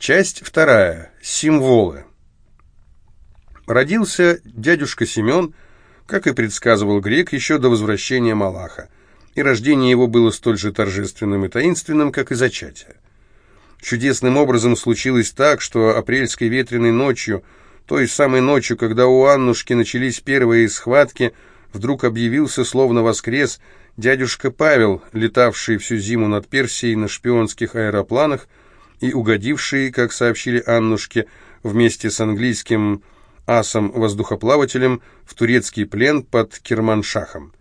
Часть вторая. Символы. Родился дядюшка Семен, как и предсказывал грек, еще до возвращения Малаха, и рождение его было столь же торжественным и таинственным, как и зачатие. Чудесным образом случилось так, что апрельской ветреной ночью, той самой ночью, когда у Аннушки начались первые схватки, вдруг объявился, словно воскрес, дядюшка Павел, летавший всю зиму над Персией на шпионских аэропланах и угодивший, как сообщили Аннушке, вместе с английским асом-воздухоплавателем в турецкий плен под Керманшахом.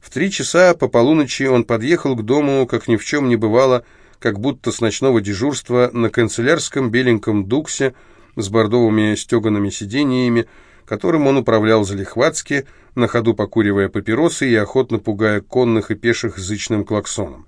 В три часа по полуночи он подъехал к дому, как ни в чем не бывало, как будто с ночного дежурства на канцелярском беленьком дуксе с бордовыми стеганными сидениями, которым он управлял залихватски, на ходу покуривая папиросы и охотно пугая конных и пеших зычным клаксоном.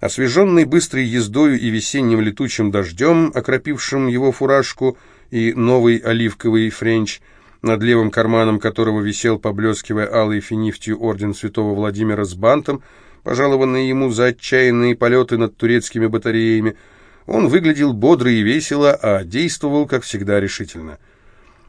Освеженный быстрой ездою и весенним летучим дождем, окропившим его фуражку, и новый оливковый френч, над левым карманом которого висел, поблескивая алой финифтью орден святого Владимира с бантом, пожалованный ему за отчаянные полеты над турецкими батареями, он выглядел бодро и весело, а действовал, как всегда, решительно.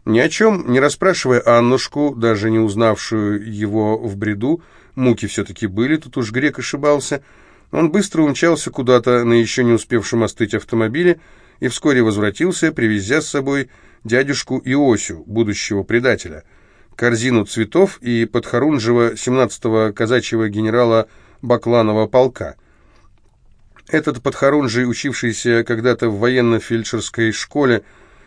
Ни о чем, не расспрашивая Аннушку, даже не узнавшую его в бреду, муки все-таки были, тут уж грек ошибался, он быстро умчался куда-то на еще не успевшем остыть автомобиле и вскоре возвратился, привезя с собой дядюшку Иосю, будущего предателя, корзину цветов и подхорунжего 17-го казачьего генерала Бакланова полка. Этот подхорунжий, учившийся когда-то в военно-фельдшерской школе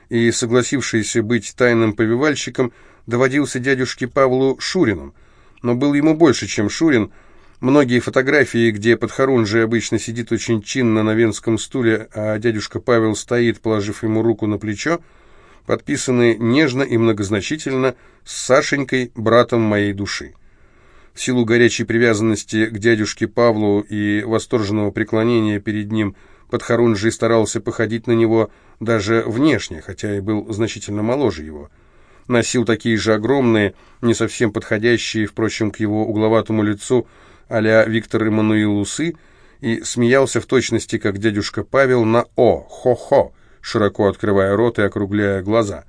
и согласившийся быть тайным повивальщиком, доводился дядюшке Павлу Шуриным, но был ему больше, чем Шурин. Многие фотографии, где подхорунжий обычно сидит очень чинно на венском стуле, а дядюшка Павел стоит, положив ему руку на плечо, подписаны нежно и многозначительно с Сашенькой, братом моей души. В силу горячей привязанности к дядюшке Павлу и восторженного преклонения перед ним, Подхорунжий старался походить на него даже внешне, хотя и был значительно моложе его. Носил такие же огромные, не совсем подходящие, впрочем, к его угловатому лицу, а-ля Виктор Эммануил усы, и смеялся в точности, как дядюшка Павел, на «о», «хо-хо», широко открывая рот и округляя глаза.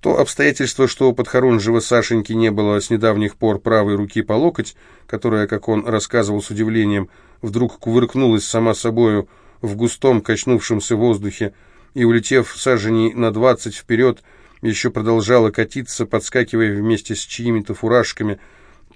То обстоятельство, что у подхорунжего Сашеньки не было с недавних пор правой руки по локоть, которая, как он рассказывал с удивлением, вдруг кувыркнулась сама собою в густом качнувшемся воздухе и, улетев саженей на двадцать вперед, еще продолжала катиться, подскакивая вместе с чьими-то фуражками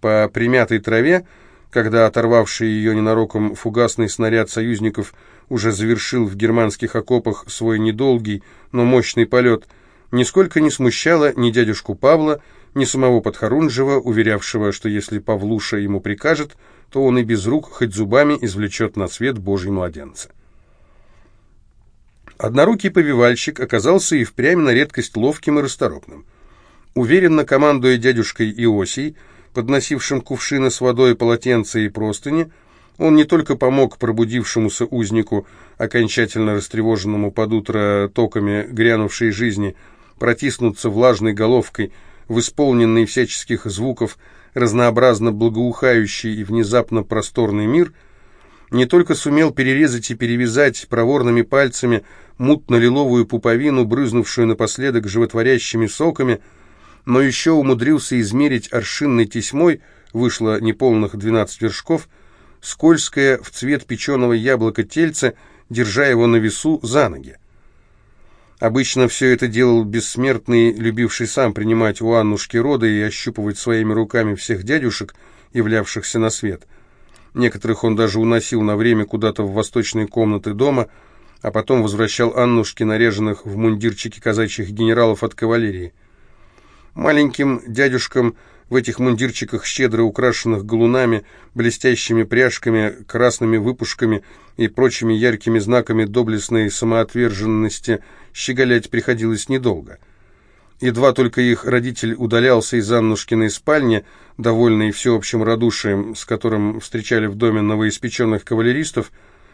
по примятой траве, когда оторвавший ее ненароком фугасный снаряд союзников уже завершил в германских окопах свой недолгий, но мощный полет – нисколько не смущало ни дядюшку Павла, ни самого Подхорунжева, уверявшего, что если Павлуша ему прикажет, то он и без рук, хоть зубами, извлечет на свет Божий младенца. Однорукий повивальщик оказался и впрямь на редкость ловким и расторопным. Уверенно командуя дядюшкой Иосий, подносившим кувшины с водой, полотенца и простыни, он не только помог пробудившемуся узнику, окончательно растревоженному под утро токами грянувшей жизни, протиснуться влажной головкой в исполненный всяческих звуков, разнообразно благоухающий и внезапно просторный мир, не только сумел перерезать и перевязать проворными пальцами мутно-лиловую пуповину, брызнувшую напоследок животворящими соками, но еще умудрился измерить аршинной тесьмой, вышло неполных двенадцать вершков, скользкое в цвет печеного яблока тельце, держа его на весу за ноги. Обычно все это делал бессмертный, любивший сам принимать у Аннушки роды и ощупывать своими руками всех дядюшек, являвшихся на свет. Некоторых он даже уносил на время куда-то в восточные комнаты дома, а потом возвращал Аннушке наряженных в мундирчики казачьих генералов от кавалерии. Маленьким дядюшкам в этих мундирчиках, щедро украшенных галунами, блестящими пряжками, красными выпушками и прочими яркими знаками доблестной самоотверженности, щеголять приходилось недолго. Едва только их родитель удалялся из Аннушкиной спальни, довольный всеобщим радушием, с которым встречали в доме новоиспеченных кавалеристов,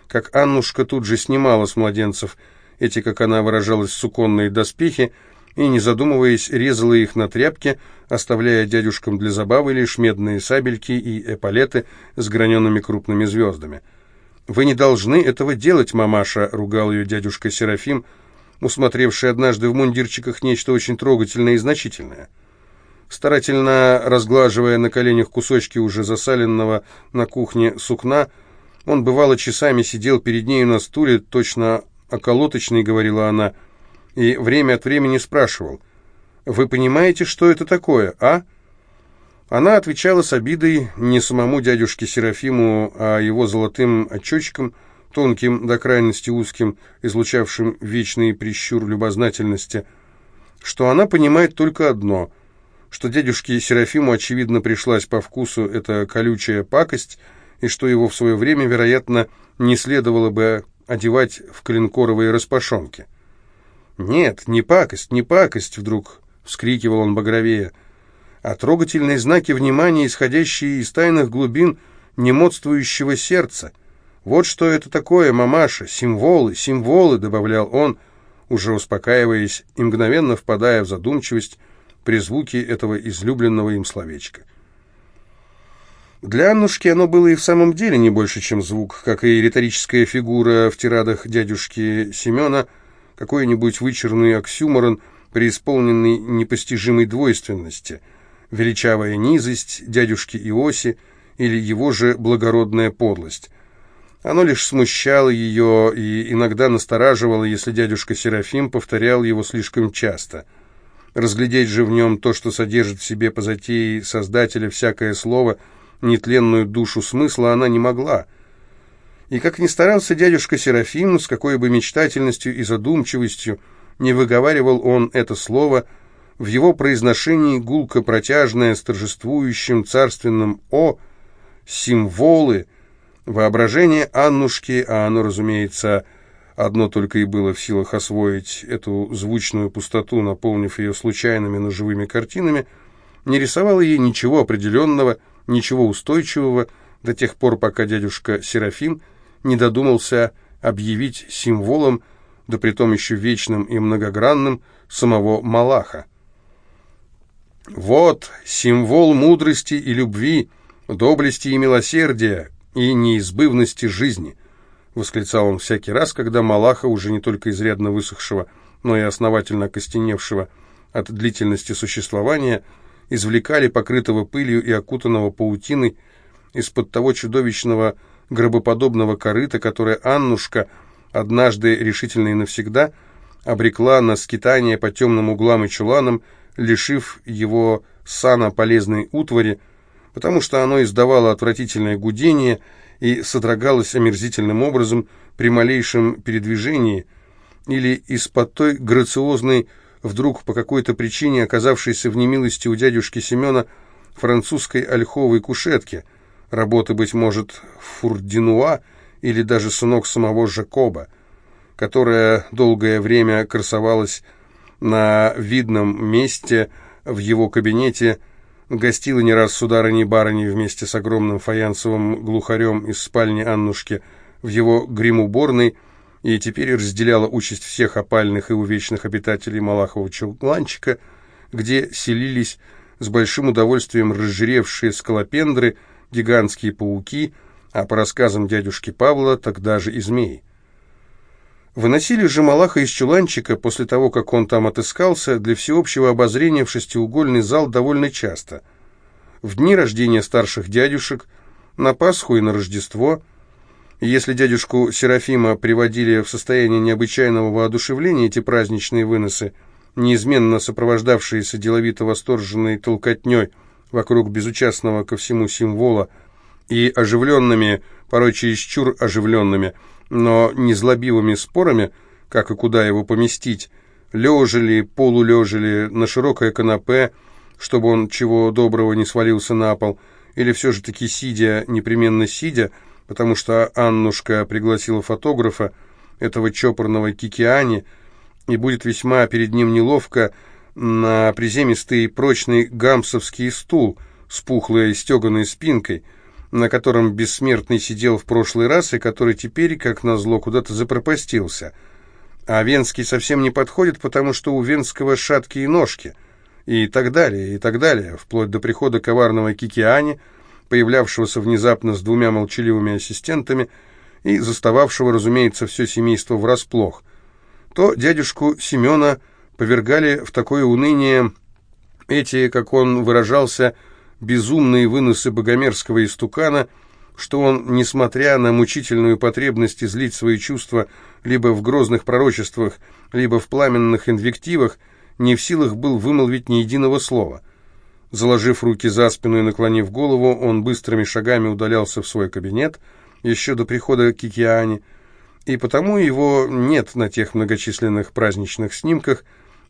как Аннушка тут же снимала с младенцев эти, как она выражалась, суконные доспехи, и, не задумываясь, резала их на тряпке, оставляя дядюшкам для забавы лишь медные сабельки и эполеты с граненными крупными звездами. «Вы не должны этого делать, мамаша», — ругал ее дядюшка Серафим, усмотревший однажды в мундирчиках нечто очень трогательное и значительное. Старательно разглаживая на коленях кусочки уже засаленного на кухне сукна, он бывало часами сидел перед нею на стуле, точно околоточный, говорила она, и время от времени спрашивал, «Вы понимаете, что это такое, а?» Она отвечала с обидой не самому дядюшке Серафиму, а его золотым очечкам, тонким до крайности узким, излучавшим вечный прищур любознательности, что она понимает только одно, что дядюшке Серафиму, очевидно, пришлась по вкусу эта колючая пакость, и что его в свое время, вероятно, не следовало бы одевать в клинкоровые распашонки. «Нет, не пакость, не пакость!» — вдруг вскрикивал он багровее — а трогательные знаки внимания, исходящие из тайных глубин немодствующего сердца. «Вот что это такое, мамаша, символы, символы», — добавлял он, уже успокаиваясь и мгновенно впадая в задумчивость при звуке этого излюбленного им словечка. Для Аннушки оно было и в самом деле не больше, чем звук, как и риторическая фигура в тирадах дядюшки Семена, какой-нибудь вычурный оксюморон, преисполненный непостижимой двойственности — величавая низость дядюшки Иоси или его же благородная подлость. Оно лишь смущало ее и иногда настораживало, если дядюшка Серафим повторял его слишком часто. Разглядеть же в нем то, что содержит в себе по затее Создателя всякое слово, нетленную душу смысла, она не могла. И как ни старался дядюшка Серафим, с какой бы мечтательностью и задумчивостью не выговаривал он это слово – в его произношении гулко протяжное с торжествующим царственным «о», символы, воображение Аннушки, а оно, разумеется, одно только и было в силах освоить эту звучную пустоту, наполнив ее случайными, но живыми картинами, не рисовало ей ничего определенного, ничего устойчивого, до тех пор, пока дядюшка Серафим не додумался объявить символом, да притом еще вечным и многогранным, самого Малаха. Вот символ мудрости и любви, доблести и милосердия, и неизбывности жизни, восклицал он всякий раз, когда Малаха, уже не только изрядно высохшего, но и основательно окостеневшего от длительности существования, извлекали покрытого пылью и окутанного паутиной из-под того чудовищного гробоподобного корыта, которое Аннушка однажды решительно и навсегда обрекла на скитание по темным углам и чуланам, лишив его сана полезной утвари, потому что оно издавало отвратительное гудение и содрогалось омерзительным образом при малейшем передвижении, или из-под той грациозной, вдруг по какой-то причине оказавшейся в немилости у дядюшки Семена французской ольховой кушетки, работы, быть может, Фурдинуа или даже сынок самого Жакоба, которая долгое время красовалась на видном месте в его кабинете, гостила не раз с сударыней-барыней вместе с огромным фаянсовым глухарем из спальни Аннушки в его грим-уборной и теперь разделяла участь всех опальных и увечных обитателей Малахового чуланчика, где селились с большим удовольствием разжиревшие скалопендры, гигантские пауки, а по рассказам дядюшки Павла тогда же и змеи. Выносили же Малаха из чуланчика после того, как он там отыскался, для всеобщего обозрения в шестиугольный зал довольно часто. В дни рождения старших дядюшек, на Пасху и на Рождество. если дядюшку Серафима приводили в состояние необычайного воодушевления эти праздничные выносы, неизменно сопровождавшиеся деловито восторженной толкотней вокруг безучастного ко всему символа и оживленными, порой чересчур оживленными, но незлобивыми спорами, как и куда его поместить, лежа ли, полулежа ли, на широкое канапе, чтобы он чего доброго не свалился на пол, или все же таки сидя, непременно сидя, потому что Аннушка пригласила фотографа, этого чопорного Кикиани, и будет весьма перед ним неловко на приземистый прочный гамсовский стул с пухлой стеганой спинкой – на котором бессмертный сидел в прошлый раз и который теперь, как назло, куда-то запропастился. А Венский совсем не подходит, потому что у Венского шаткие ножки. И так далее, и так далее, вплоть до прихода коварного Кикиани, появлявшегося внезапно с двумя молчаливыми ассистентами, и застававшего, разумеется, все семейство врасплох, то дядюшку Семена повергали в такое уныние эти, как он выражался, безумные выносы богомерзкого истукана, что он, несмотря на мучительную потребность излить свои чувства либо в грозных пророчествах, либо в пламенных инвективах, не в силах был вымолвить ни единого слова. Заложив руки за спину и наклонив голову, он быстрыми шагами удалялся в свой кабинет, еще до прихода Кикиани, и потому его нет на тех многочисленных праздничных снимках,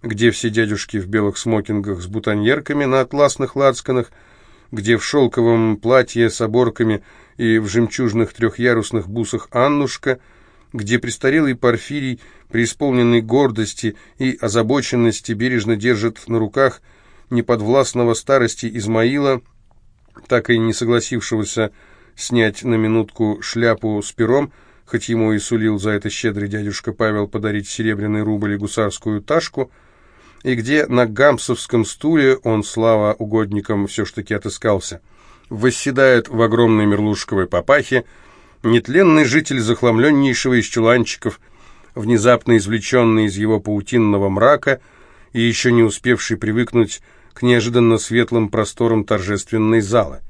где все дядюшки в белых смокингах с бутоньерками на атласных лацканах, где в шелковом платье с оборками и в жемчужных трехъярусных бусах Аннушка, где престарелый Порфирий, преисполненный гордости и озабоченности, бережно держит на руках неподвластного старости Измаила, так и не согласившегося снять на минутку шляпу с пером, хоть ему и сулил за это щедрый дядюшка Павел подарить серебряный рубль и гусарскую ташку, и где на гамсовском стуле он, слава угодникам, все ж таки отыскался, восседает в огромной мерлушковой папахе нетленный житель захламленнейшего из чуланчиков, внезапно извлеченный из его паутинного мрака и еще не успевший привыкнуть к неожиданно светлым просторам торжественной залы.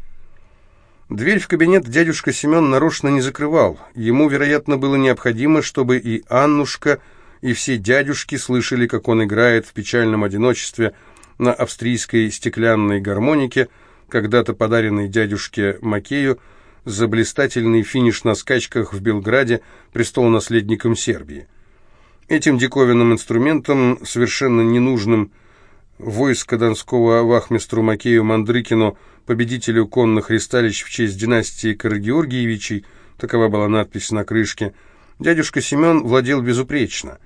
Дверь в кабинет дядюшка Семен нарочно не закрывал. Ему, вероятно, было необходимо, чтобы и Аннушка, и все дядюшки слышали, как он играет в печальном одиночестве на австрийской стеклянной гармонике, когда-то подаренной дядюшке Макею, за блистательный финиш на скачках в Белграде престолонаследником Сербии. Этим диковинным инструментом, совершенно ненужным войско донского вахмистру Макею Мандрыкину, победителю конных ристалищ в честь династии Карагеоргиевичей, такова была надпись на крышке, дядюшка Семен владел безупречно.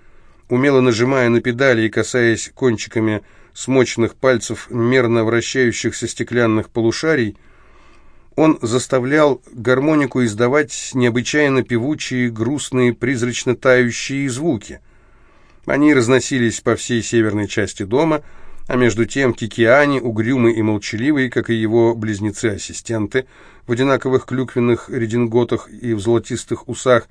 Умело нажимая на педали и касаясь кончиками смоченных пальцев мерно вращающихся стеклянных полушарий, он заставлял гармонику издавать необычайно певучие, грустные, призрачно тающие звуки. Они разносились по всей северной части дома, а между тем Кикиани, угрюмый и молчаливый, как и его близнецы-ассистенты, в одинаковых клюквенных рединготах и в золотистых усах,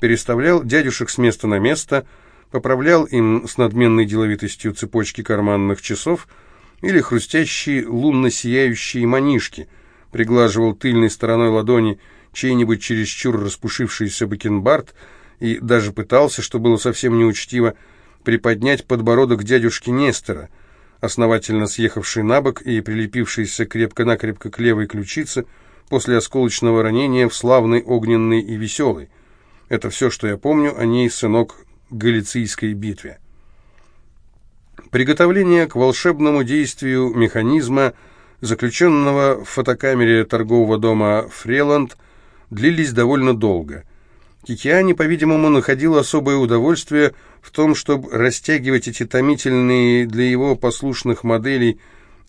переставлял дядюшек с места на место, поправлял им с надменной деловитостью цепочки карманных часов или хрустящие лунно-сияющие манишки, приглаживал тыльной стороной ладони чей-нибудь чересчур распушившийся бакенбард и даже пытался, что было совсем неучтиво, приподнять подбородок дядюшки Нестора — основательно съехавший на бок и прилепившийся крепко-накрепко к левой ключице после осколочного ранения в славный, огненный и веселый. Это все, что я помню о ней, сынок, Галицийской битве. Приготовление к волшебному действию механизма, заключенного в фотокамере торгового дома «Фреланд», длились довольно долго – Кикиани, по-видимому, находил особое удовольствие в том, чтобы растягивать эти томительные для его послушных моделей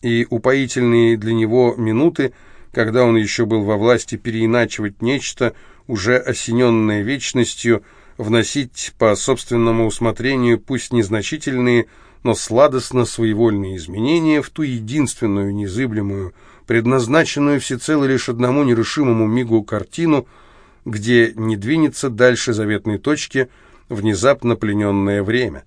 и упоительные для него минуты, когда он еще был во власти переиначивать нечто, уже осененное вечностью, вносить по собственному усмотрению, пусть незначительные, но сладостно своевольные изменения в ту единственную незыблемую, предназначенную всецело лишь одному нерушимому мигу картину – где не двинется дальше заветной точки внезапно плененное время.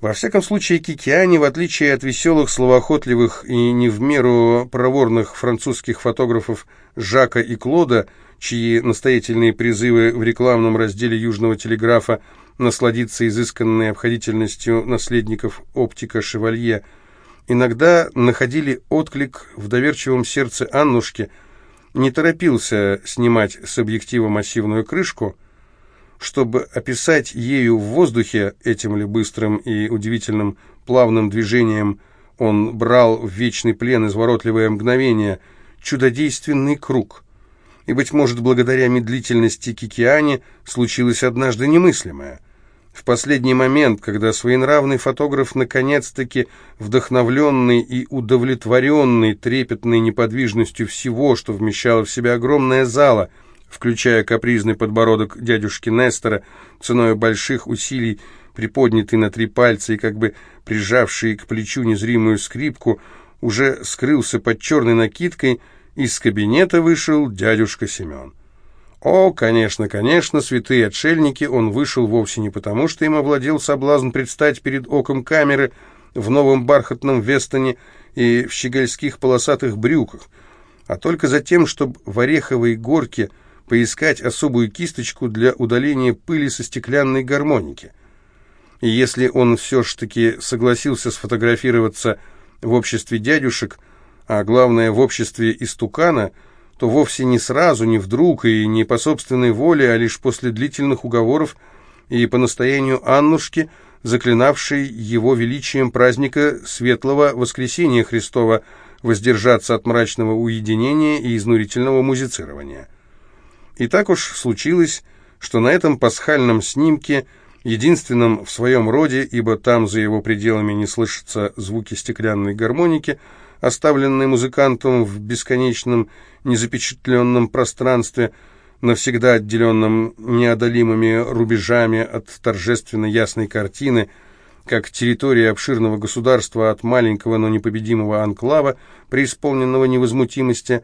Во всяком случае, Кикиани, в отличие от веселых, словоохотливых и не в меру проворных французских фотографов Жака и Клода, чьи настоятельные призывы в рекламном разделе Южного телеграфа насладиться изысканной обходительностью наследников оптика Шевалье, иногда находили отклик в доверчивом сердце Аннушки – не торопился снимать с объектива массивную крышку, чтобы описать ею в воздухе этим ли быстрым и удивительным плавным движением он брал в вечный плен изворотливое мгновение, чудодейственный круг. И, быть может, благодаря медлительности Кикиани случилось однажды немыслимое — в последний момент, когда своенравный фотограф наконец-таки, вдохновленный и удовлетворенный трепетной неподвижностью всего, что вмещало в себя огромная зала, включая капризный подбородок дядюшки Нестора, ценой больших усилий, приподнятый на три пальца и как бы прижавший к плечу незримую скрипку, уже скрылся под черной накидкой, из кабинета вышел дядюшка Семен. О, конечно, конечно, святые отшельники, он вышел вовсе не потому, что им овладел соблазн предстать перед оком камеры в новом бархатном вестоне и в щегольских полосатых брюках, а только за тем, чтобы в ореховой горке поискать особую кисточку для удаления пыли со стеклянной гармоники. И если он все ж таки согласился сфотографироваться в обществе дядюшек, а главное в обществе истукана – то вовсе не сразу, не вдруг и не по собственной воле, а лишь после длительных уговоров и по настоянию Аннушки, заклинавшей его величием праздника Светлого Воскресения Христова воздержаться от мрачного уединения и изнурительного музицирования. И так уж случилось, что на этом пасхальном снимке, единственном в своем роде, ибо там за его пределами не слышатся звуки стеклянной гармоники, оставленный музыкантом в бесконечном незапечатленном пространстве, навсегда отделенном неодолимыми рубежами от торжественно ясной картины, как территория обширного государства от маленького, но непобедимого анклава, преисполненного невозмутимости.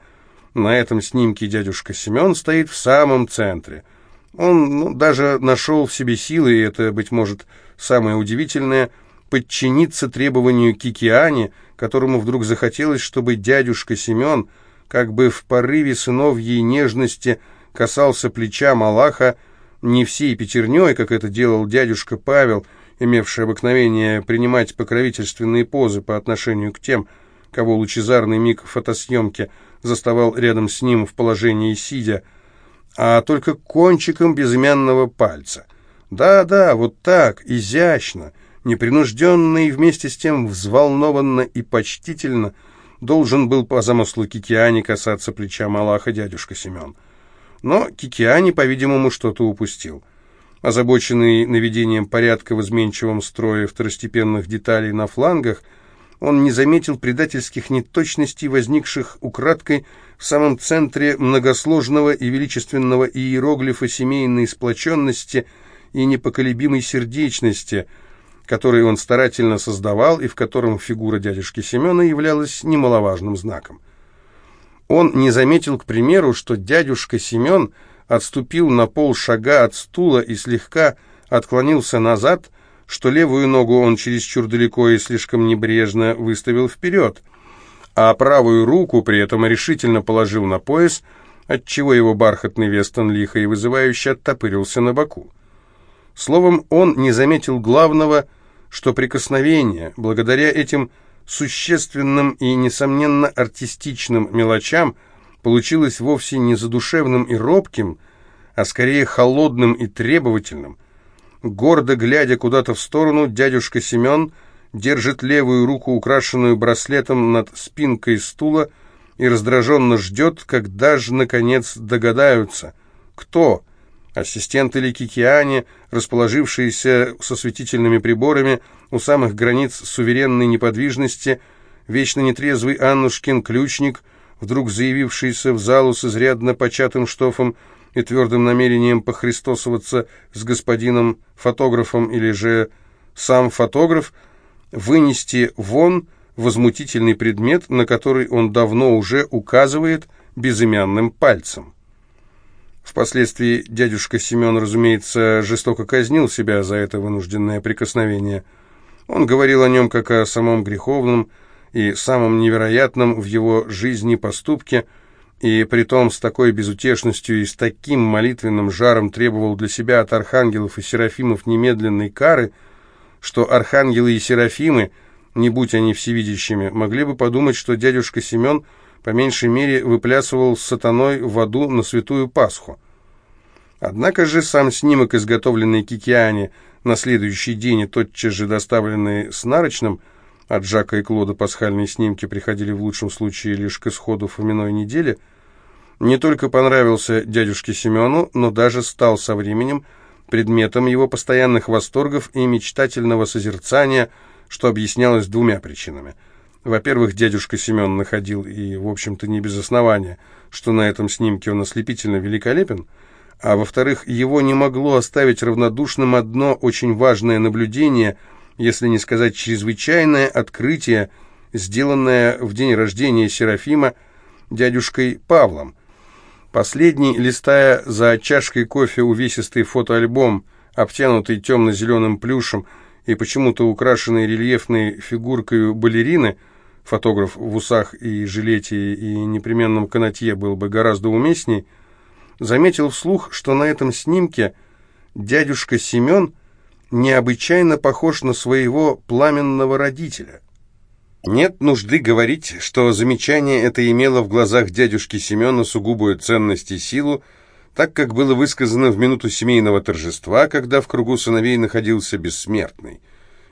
На этом снимке дядюшка Семен стоит в самом центре. Он ну, даже нашел в себе силы, и это, быть может, самое удивительное, подчиниться требованию Кикиани – которому вдруг захотелось, чтобы дядюшка Семен, как бы в порыве сыновьей нежности, касался плеча Малаха не всей пятерней, как это делал дядюшка Павел, имевший обыкновение принимать покровительственные позы по отношению к тем, кого лучезарный миг фотосъемки заставал рядом с ним в положении сидя, а только кончиком безымянного пальца. Да-да, вот так, изящно, непринужденно и вместе с тем взволнованно и почтительно должен был по замыслу Кикиани касаться плеча Малаха дядюшка Семен. Но Кикиани, по-видимому, что-то упустил. Озабоченный наведением порядка в изменчивом строе второстепенных деталей на флангах, он не заметил предательских неточностей, возникших украдкой в самом центре многосложного и величественного иероглифа семейной сплоченности и непоколебимой сердечности – который он старательно создавал и в котором фигура дядюшки Семена являлась немаловажным знаком. Он не заметил, к примеру, что дядюшка Семен отступил на полшага от стула и слегка отклонился назад, что левую ногу он чересчур далеко и слишком небрежно выставил вперед, а правую руку при этом решительно положил на пояс, отчего его бархатный вестон лихо и вызывающе оттопырился на боку. Словом, он не заметил главного – что прикосновение, благодаря этим существенным и, несомненно, артистичным мелочам, получилось вовсе не задушевным и робким, а скорее холодным и требовательным. Гордо глядя куда-то в сторону, дядюшка Семен держит левую руку, украшенную браслетом над спинкой стула, и раздраженно ждет, когда же, наконец, догадаются, кто – Ассистенты Ликикиани, расположившиеся со светительными приборами у самых границ суверенной неподвижности, вечно нетрезвый Аннушкин ключник, вдруг заявившийся в залу с изрядно початым штофом и твердым намерением похристосоваться с господином фотографом или же сам фотограф, вынести вон возмутительный предмет, на который он давно уже указывает безымянным пальцем. Впоследствии дядюшка Семен, разумеется, жестоко казнил себя за это вынужденное прикосновение. Он говорил о нем как о самом греховном и самом невероятном в его жизни поступке, и притом с такой безутешностью и с таким молитвенным жаром требовал для себя от архангелов и серафимов немедленной кары, что архангелы и серафимы, не будь они всевидящими, могли бы подумать, что дядюшка Семен – по меньшей мере выплясывал с сатаной в аду на святую Пасху. Однако же сам снимок, изготовленный Кикиане на следующий день и тотчас же доставленный с нарочным, от Жака и Клода пасхальные снимки приходили в лучшем случае лишь к исходу Фоминой недели, не только понравился дядюшке Семену, но даже стал со временем предметом его постоянных восторгов и мечтательного созерцания, что объяснялось двумя причинами – во-первых, дядюшка Семен находил, и, в общем-то, не без основания, что на этом снимке он ослепительно великолепен, а во-вторых, его не могло оставить равнодушным одно очень важное наблюдение, если не сказать чрезвычайное открытие, сделанное в день рождения Серафима дядюшкой Павлом. Последний, листая за чашкой кофе увесистый фотоальбом, обтянутый темно-зеленым плюшем и почему-то украшенный рельефной фигуркой балерины, фотограф в усах и жилете и непременном канатье был бы гораздо уместней, заметил вслух, что на этом снимке дядюшка Семен необычайно похож на своего пламенного родителя. Нет нужды говорить, что замечание это имело в глазах дядюшки Семена сугубую ценность и силу, так как было высказано в минуту семейного торжества, когда в кругу сыновей находился бессмертный.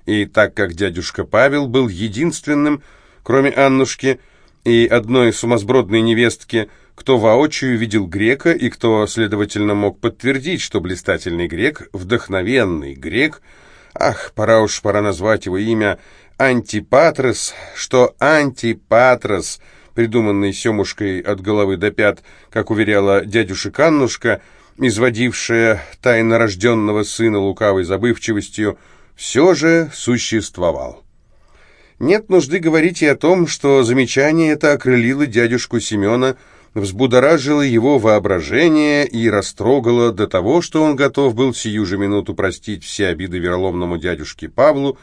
И так как дядюшка Павел был единственным, кроме Аннушки и одной сумасбродной невестки, кто воочию видел грека и кто, следовательно, мог подтвердить, что блистательный грек, вдохновенный грек, ах, пора уж, пора назвать его имя, Антипатрос, что Антипатрос, придуманный Семушкой от головы до пят, как уверяла дядюша Каннушка, изводившая тайно рожденного сына лукавой забывчивостью, все же существовал. Нет нужды говорить и о том, что замечание это окрылило дядюшку Семена, взбудоражило его воображение и растрогало до того, что он готов был сию же минуту простить все обиды вероломному дядюшке Павлу,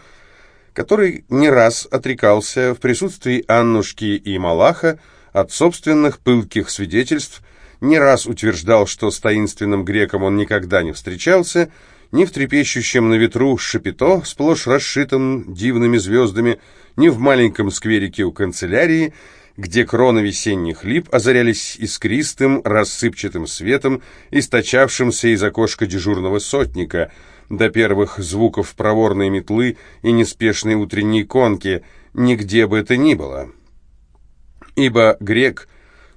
который не раз отрекался в присутствии Аннушки и Малаха от собственных пылких свидетельств, не раз утверждал, что с таинственным греком он никогда не встречался, ни в трепещущем на ветру шапито, сплошь расшитым дивными звездами, ни в маленьком скверике у канцелярии, где кроны весенних лип озарялись искристым, рассыпчатым светом, источавшимся из окошка дежурного сотника — до первых звуков проворной метлы и неспешной утренней конки, нигде бы это ни было. Ибо грек,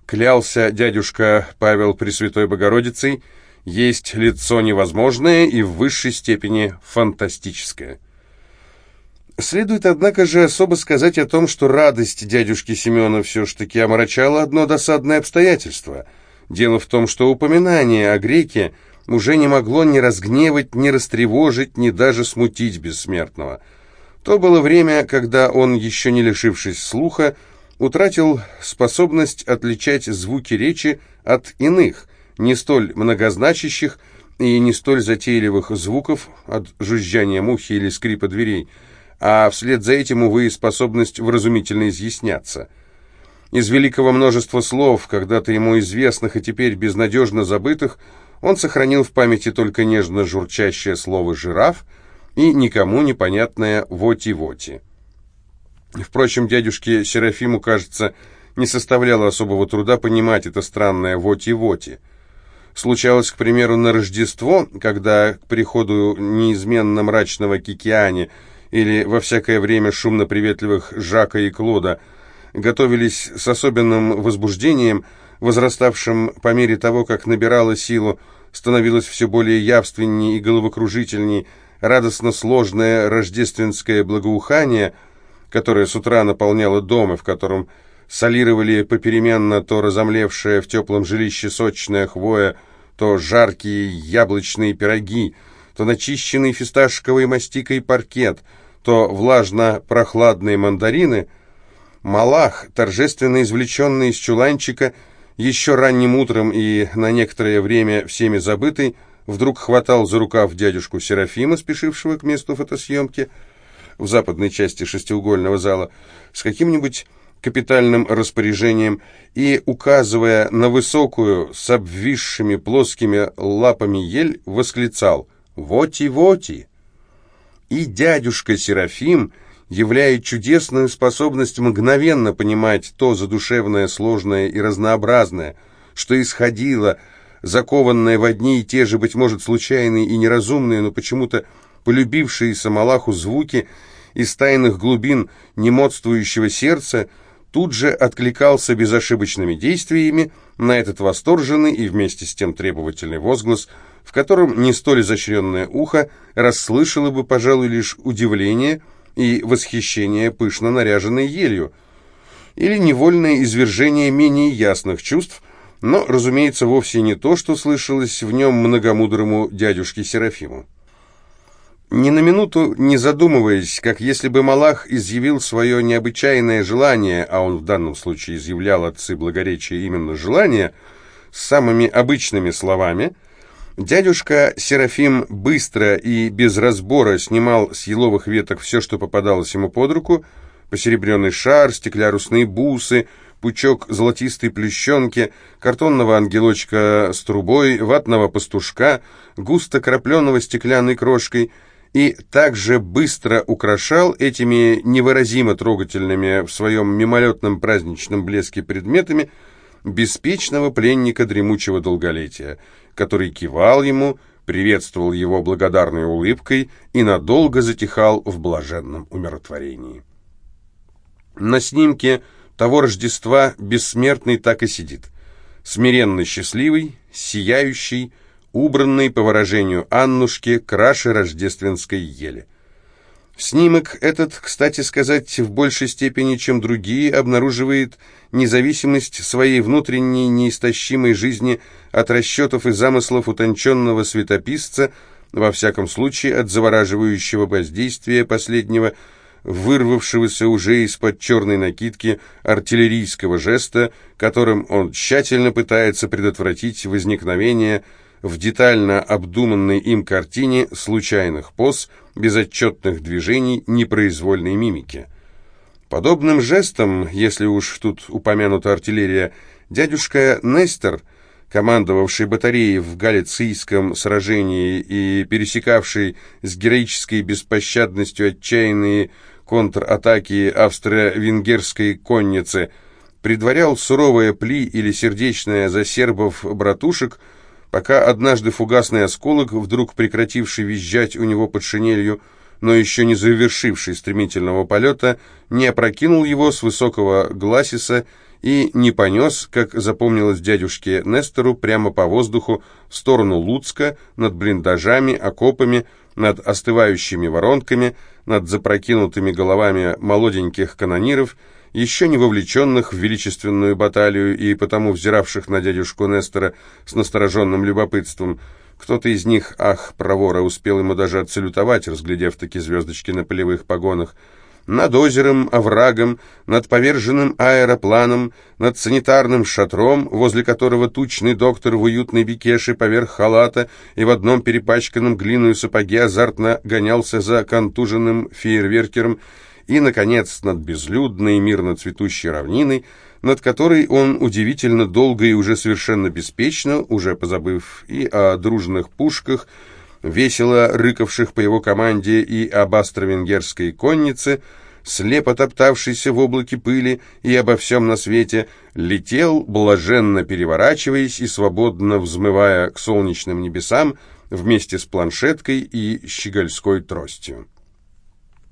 клялся дядюшка Павел Пресвятой Богородицей, есть лицо невозможное и в высшей степени фантастическое. Следует, однако же, особо сказать о том, что радость дядюшки Семена все ж таки омрачала одно досадное обстоятельство. Дело в том, что упоминание о греке – уже не могло ни разгневать, ни растревожить, ни даже смутить бессмертного. То было время, когда он, еще не лишившись слуха, утратил способность отличать звуки речи от иных, не столь многозначащих и не столь затейливых звуков от жужжания мухи или скрипа дверей, а вслед за этим, увы, способность вразумительно изъясняться. Из великого множества слов, когда-то ему известных и теперь безнадежно забытых, он сохранил в памяти только нежно журчащее слово «жираф» и никому непонятное «воти-воти». Впрочем, дядюшке Серафиму, кажется, не составляло особого труда понимать это странное «воти-воти». Случалось, к примеру, на Рождество, когда к приходу неизменно мрачного Кикиани или во всякое время шумно-приветливых Жака и Клода готовились с особенным возбуждением – возраставшим по мере того, как набирала силу, становилось все более явственнее и головокружительней, радостно сложное рождественское благоухание, которое с утра наполняло дом, и в котором солировали попеременно то разомлевшая в теплом жилище сочная хвоя, то жаркие яблочные пироги, то начищенный фисташковой мастикой паркет, то влажно-прохладные мандарины, Малах, торжественно извлеченный из чуланчика, еще ранним утром и на некоторое время всеми забытый, вдруг хватал за рукав дядюшку Серафима, спешившего к месту фотосъемки в западной части шестиугольного зала, с каким-нибудь капитальным распоряжением и, указывая на высокую с обвисшими плоскими лапами ель, восклицал «Воти-воти!». И дядюшка Серафим – являет чудесную способность мгновенно понимать то задушевное, сложное и разнообразное, что исходило, закованное в одни и те же, быть может, случайные и неразумные, но почему-то полюбившиеся Малаху звуки из тайных глубин немодствующего сердца, тут же откликался безошибочными действиями на этот восторженный и вместе с тем требовательный возглас, в котором не столь изощренное ухо расслышало бы, пожалуй, лишь удивление – и восхищение пышно наряженной елью, или невольное извержение менее ясных чувств, но, разумеется, вовсе не то, что слышалось в нем многомудрому дядюшке Серафиму. Ни на минуту не задумываясь, как если бы Малах изъявил свое необычайное желание, а он в данном случае изъявлял отцы благоречия именно желание, с самыми обычными словами, дядюшка Серафим быстро и без разбора снимал с еловых веток все, что попадалось ему под руку, посеребренный шар, стеклярусные бусы, пучок золотистой плющенки, картонного ангелочка с трубой, ватного пастушка, густо крапленного стеклянной крошкой. И также быстро украшал этими невыразимо трогательными в своем мимолетном праздничном блеске предметами беспечного пленника дремучего долголетия, который кивал ему, приветствовал его благодарной улыбкой и надолго затихал в блаженном умиротворении. На снимке того Рождества бессмертный так и сидит. Смиренно счастливый, сияющий, убранный, по выражению Аннушки, краше рождественской ели. Снимок этот, кстати сказать, в большей степени, чем другие, обнаруживает независимость своей внутренней неистощимой жизни от расчетов и замыслов утонченного светописца, во всяком случае от завораживающего воздействия последнего – вырвавшегося уже из-под черной накидки артиллерийского жеста, которым он тщательно пытается предотвратить возникновение в детально обдуманной им картине случайных поз, безотчетных движений, непроизвольной мимики. Подобным жестом, если уж тут упомянута артиллерия, дядюшка Нестер, командовавший батареей в Галицийском сражении и пересекавший с героической беспощадностью отчаянные контратаки австро-венгерской конницы, предварял суровое пли или сердечное за сербов-братушек, пока однажды фугасный осколок, вдруг прекративший визжать у него под шинелью, но еще не завершивший стремительного полета, не опрокинул его с высокого гласиса и не понес, как запомнилось дядюшке Нестору, прямо по воздуху в сторону Луцка, над блиндажами, окопами, над остывающими воронками, над запрокинутыми головами молоденьких канониров, еще не вовлеченных в величественную баталию и потому взиравших на дядюшку Нестора с настороженным любопытством. Кто-то из них, ах, провора, успел ему даже отсалютовать, разглядев такие звездочки на полевых погонах над озером, оврагом, над поверженным аэропланом, над санитарным шатром, возле которого тучный доктор в уютной бикеше поверх халата и в одном перепачканном глиную сапоге азартно гонялся за контуженным фейерверкером, и, наконец, над безлюдной, мирно цветущей равниной, над которой он удивительно долго и уже совершенно беспечно, уже позабыв и о дружных пушках, весело рыкавших по его команде и об австро-венгерской коннице, слепо топтавшийся в облаке пыли и обо всем на свете, летел, блаженно переворачиваясь и свободно взмывая к солнечным небесам вместе с планшеткой и щегольской тростью.